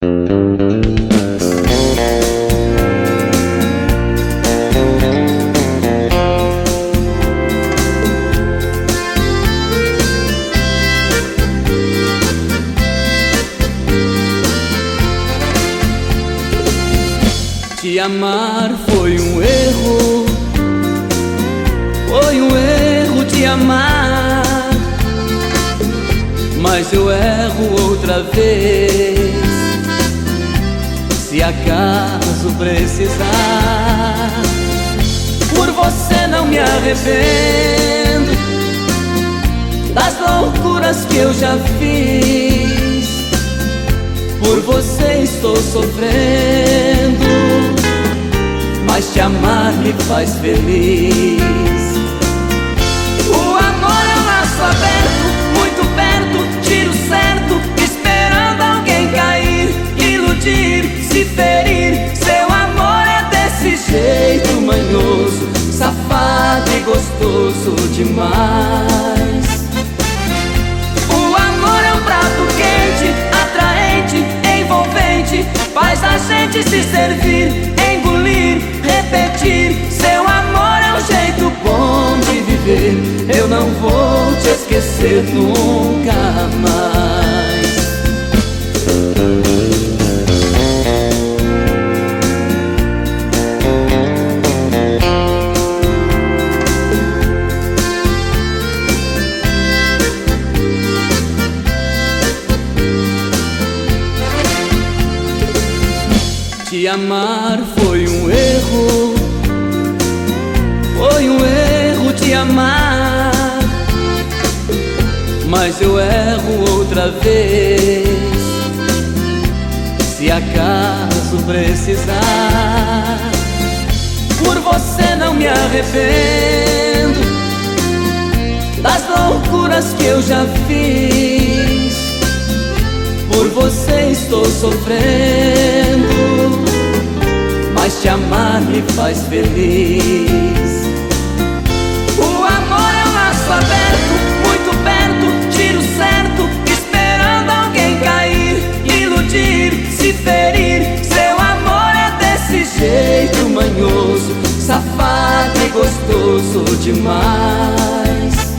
Te amar foi um erro, foi um erro te amar, mas eu erro outra vez. Se acaso precisar, por você não me arrependo das loucuras que eu já fiz. Por você estou sofrendo mas te amar me faz feliz. Demais. O amor é um prato quente, atraente, envolvente, faz a gente se servir repetir. Seu amor é um jeito bom de viver. Eu não vou te esquecer nunca Te amar foi um erro, foi um erro te amar, mas eu erro outra vez. Se acaso precisar, por você não me arrependo das loucuras que eu já fiz. Por você estou sofrendo mas te amar me faz feliz. O amor é um laço aberto, muito perto, tiro certo, esperando alguém cair, iludir, se ferir. Seu amor é desse jeito manhoso, safado e gostoso demais.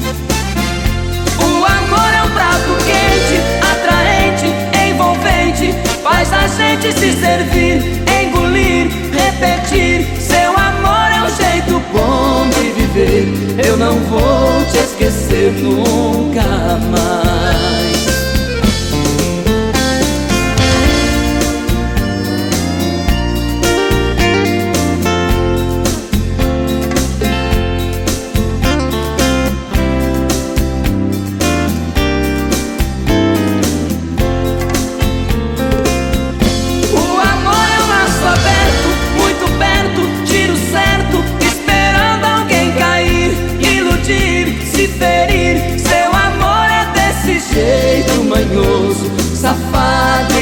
Nunca mais.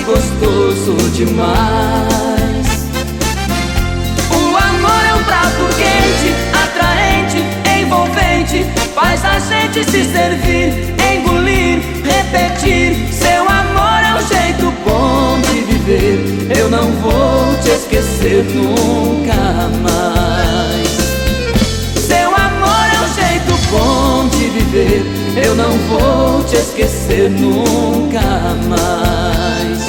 Gostoso demais. O amor é um prato quente, atraente, envolvente, faz a gente se servir, engolir, repetir. Seu amor é um jeito bom de viver. Eu não vou te esquecer nunca mais. Seu amor é um jeito bom de viver. Eu não vou te esquecer nunca mais.